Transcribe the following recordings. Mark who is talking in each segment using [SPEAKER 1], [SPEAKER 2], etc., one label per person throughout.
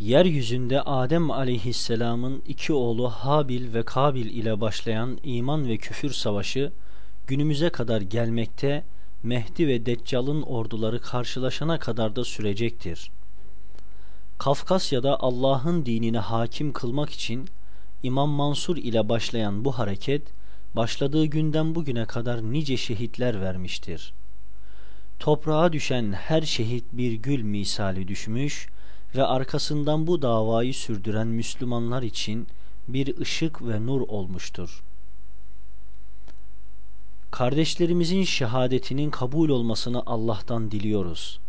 [SPEAKER 1] Yeryüzünde Adem aleyhisselamın iki oğlu Habil ve Kabil ile başlayan iman ve küfür savaşı günümüze kadar gelmekte, Mehdi ve Deccal'ın orduları karşılaşana kadar da sürecektir. Kafkasya'da Allah'ın dinini hakim kılmak için İmam Mansur ile başlayan bu hareket, başladığı günden bugüne kadar nice şehitler vermiştir. Toprağa düşen her şehit bir gül misali düşmüş ve arkasından bu davayı sürdüren Müslümanlar için bir ışık ve nur olmuştur. Kardeşlerimizin şehadetinin kabul olmasını Allah'tan diliyoruz.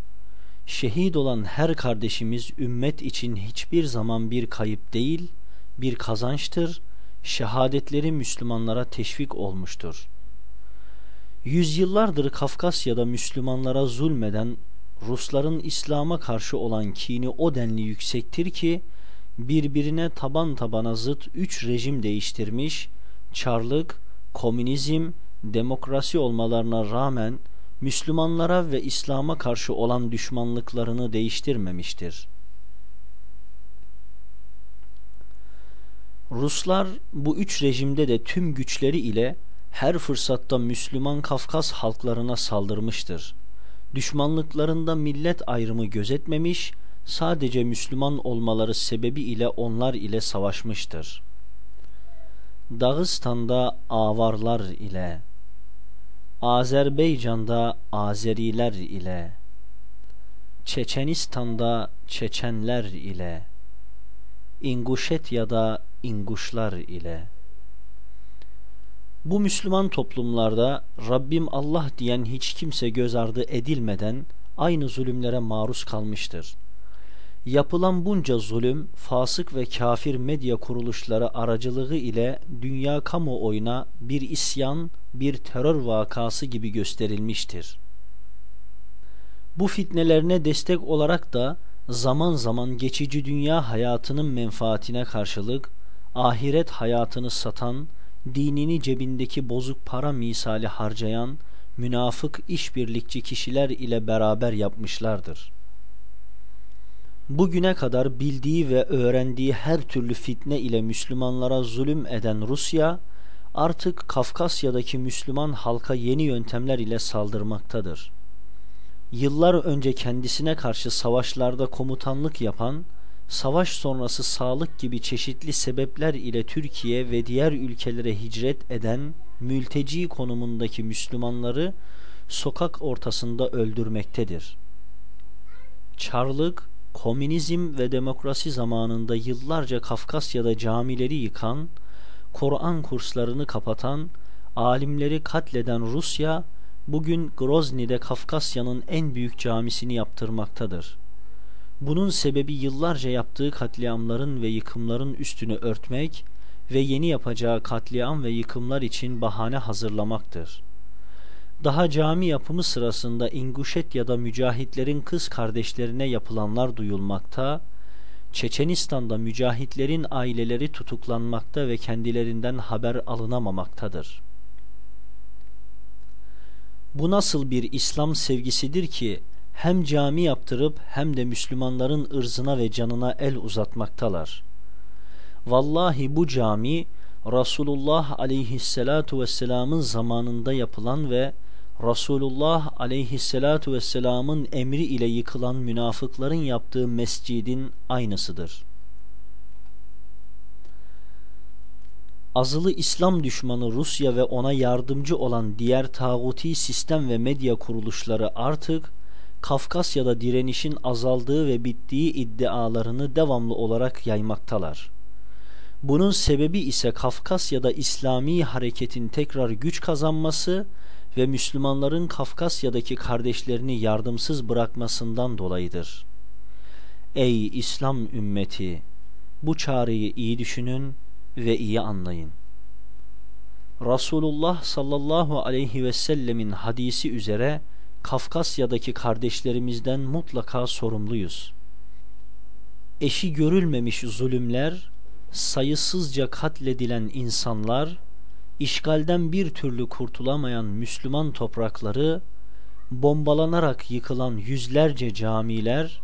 [SPEAKER 1] Şehit olan her kardeşimiz ümmet için hiçbir zaman bir kayıp değil, bir kazançtır, şehadetleri Müslümanlara teşvik olmuştur. Yüzyıllardır Kafkasya'da Müslümanlara zulmeden Rusların İslam'a karşı olan kini o denli yüksektir ki birbirine taban tabana zıt üç rejim değiştirmiş, çarlık, komünizm, demokrasi olmalarına rağmen Müslümanlara ve İslam'a karşı olan düşmanlıklarını değiştirmemiştir. Ruslar bu üç rejimde de tüm güçleri ile her fırsatta Müslüman Kafkas halklarına saldırmıştır. Düşmanlıklarında millet ayrımı gözetmemiş, sadece Müslüman olmaları sebebi ile onlar ile savaşmıştır. Dağıstan'da avarlar ile, Azerbaycan'da Azeriler ile, Çeçenistan'da Çeçenler ile, İnguşetya'da İnguşlar ile. Bu Müslüman toplumlarda Rabbim Allah diyen hiç kimse göz ardı edilmeden aynı zulümlere maruz kalmıştır. Yapılan bunca zulüm fasık ve kafir medya kuruluşları aracılığı ile dünya kamuoyuna bir isyan, bir terör vakası gibi gösterilmiştir. Bu fitnelerine destek olarak da zaman zaman geçici dünya hayatının menfaatine karşılık ahiret hayatını satan, dinini cebindeki bozuk para misali harcayan münafık işbirlikçi kişiler ile beraber yapmışlardır. Bugüne kadar bildiği ve öğrendiği her türlü fitne ile Müslümanlara zulüm eden Rusya, artık Kafkasya'daki Müslüman halka yeni yöntemler ile saldırmaktadır. Yıllar önce kendisine karşı savaşlarda komutanlık yapan, savaş sonrası sağlık gibi çeşitli sebepler ile Türkiye ve diğer ülkelere hicret eden mülteci konumundaki Müslümanları sokak ortasında öldürmektedir. Çarlık, komünizm ve demokrasi zamanında yıllarca Kafkasya'da camileri yıkan, Kur'an kurslarını kapatan, alimleri katleden Rusya, bugün Grozny'de Kafkasya'nın en büyük camisini yaptırmaktadır. Bunun sebebi yıllarca yaptığı katliamların ve yıkımların üstünü örtmek ve yeni yapacağı katliam ve yıkımlar için bahane hazırlamaktır. Daha cami yapımı sırasında İnguşetya'da mücahitlerin kız kardeşlerine yapılanlar duyulmakta, Çeçenistan'da mücahitlerin aileleri tutuklanmakta ve kendilerinden haber alınamamaktadır. Bu nasıl bir İslam sevgisidir ki hem cami yaptırıp hem de Müslümanların ırzına ve canına el uzatmaktalar. Vallahi bu cami Resulullah aleyhissalatu vesselamın zamanında yapılan ve Resulullah aleyhissalatu vesselamın emri ile yıkılan münafıkların yaptığı mescidin aynısıdır. Azılı İslam düşmanı Rusya ve ona yardımcı olan diğer tağuti sistem ve medya kuruluşları artık Kafkasya'da direnişin azaldığı ve bittiği iddialarını devamlı olarak yaymaktalar. Bunun sebebi ise Kafkasya'da İslami hareketin tekrar güç kazanması ve Müslümanların Kafkasya'daki kardeşlerini yardımsız bırakmasından dolayıdır. Ey İslam ümmeti! Bu çağrıyı iyi düşünün ve iyi anlayın. Resulullah sallallahu aleyhi ve sellemin hadisi üzere Kafkasya'daki kardeşlerimizden mutlaka sorumluyuz. Eşi görülmemiş zulümler, sayısızca katledilen insanlar, işgalden bir türlü kurtulamayan Müslüman toprakları, bombalanarak yıkılan yüzlerce camiler,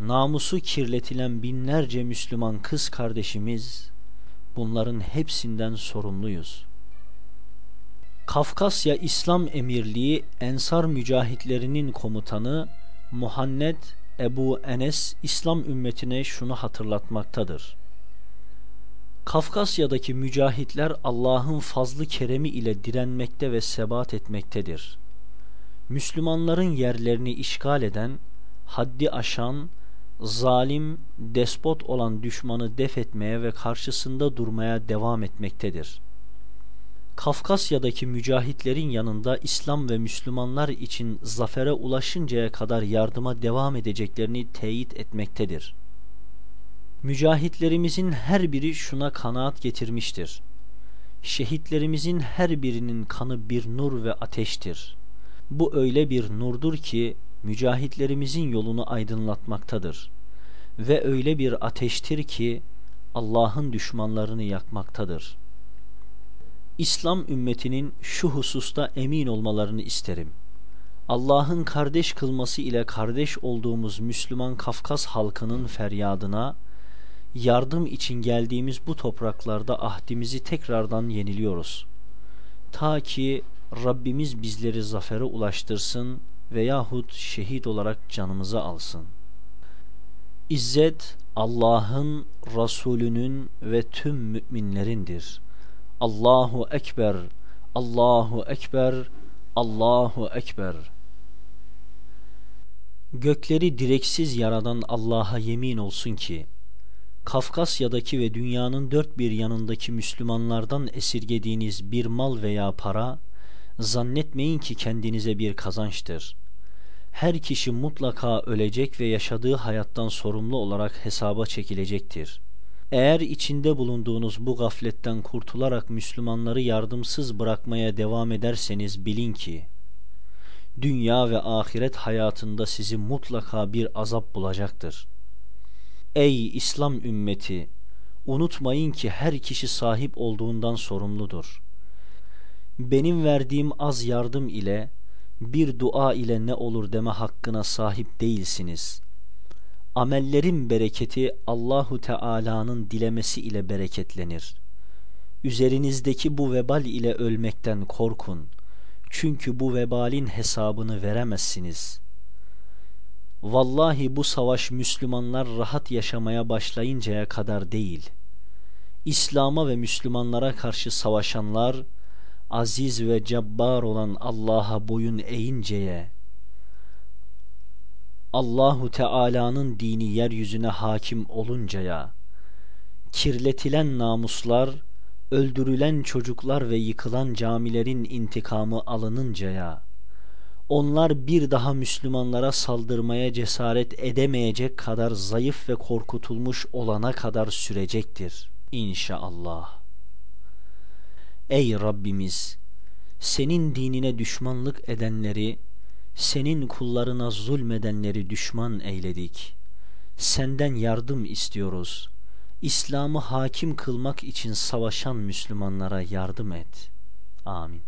[SPEAKER 1] namusu kirletilen binlerce Müslüman kız kardeşimiz, bunların hepsinden sorumluyuz. Kafkasya İslam Emirliği Ensar Mücahitlerinin komutanı Muhannet Ebu Enes İslam ümmetine şunu hatırlatmaktadır. Kafkasya'daki mücahitler Allah'ın fazlı keremi ile direnmekte ve sebat etmektedir. Müslümanların yerlerini işgal eden, haddi aşan, zalim, despot olan düşmanı def etmeye ve karşısında durmaya devam etmektedir. Kafkasya'daki mücahitlerin yanında İslam ve Müslümanlar için zafere ulaşıncaya kadar yardıma devam edeceklerini teyit etmektedir. Mücahitlerimizin her biri şuna kanaat getirmiştir. Şehitlerimizin her birinin kanı bir nur ve ateştir. Bu öyle bir nurdur ki mücahitlerimizin yolunu aydınlatmaktadır. Ve öyle bir ateştir ki Allah'ın düşmanlarını yakmaktadır. İslam ümmetinin şu hususta emin olmalarını isterim. Allah'ın kardeş kılması ile kardeş olduğumuz Müslüman Kafkas halkının feryadına, yardım için geldiğimiz bu topraklarda ahdimizi tekrardan yeniliyoruz. Ta ki Rabbimiz bizleri zafere ulaştırsın veyahut şehit olarak canımızı alsın. İzzet Allah'ın, Resulünün ve tüm müminlerindir. Allahu Ekber, Allahu Ekber, Allahu Ekber. Gökleri direksiz yaradan Allah'a yemin olsun ki, Kafkasya'daki ve dünyanın dört bir yanındaki Müslümanlardan esirgediğiniz bir mal veya para, zannetmeyin ki kendinize bir kazançtır. Her kişi mutlaka ölecek ve yaşadığı hayattan sorumlu olarak hesaba çekilecektir. Eğer içinde bulunduğunuz bu gafletten kurtularak Müslümanları yardımsız bırakmaya devam ederseniz bilin ki, dünya ve ahiret hayatında sizi mutlaka bir azap bulacaktır. Ey İslam ümmeti! Unutmayın ki her kişi sahip olduğundan sorumludur. Benim verdiğim az yardım ile, bir dua ile ne olur deme hakkına sahip değilsiniz. Amellerin bereketi Allahu Teala'nın dilemesi ile bereketlenir. Üzerinizdeki bu vebal ile ölmekten korkun. Çünkü bu vebalin hesabını veremezsiniz. Vallahi bu savaş Müslümanlar rahat yaşamaya başlayıncaya kadar değil. İslam'a ve Müslümanlara karşı savaşanlar, aziz ve cebbar olan Allah'a boyun eğinceye, Allahu Teala'nın dini yeryüzüne hakim oluncaya, kirletilen namuslar, öldürülen çocuklar ve yıkılan camilerin intikamı alınıncaya, onlar bir daha Müslümanlara saldırmaya cesaret edemeyecek kadar zayıf ve korkutulmuş olana kadar sürecektir inşallah. Ey Rabbimiz! Senin dinine düşmanlık edenleri, senin kullarına zulmedenleri düşman eyledik. Senden yardım istiyoruz. İslam'ı hakim kılmak için savaşan Müslümanlara yardım et. Amin.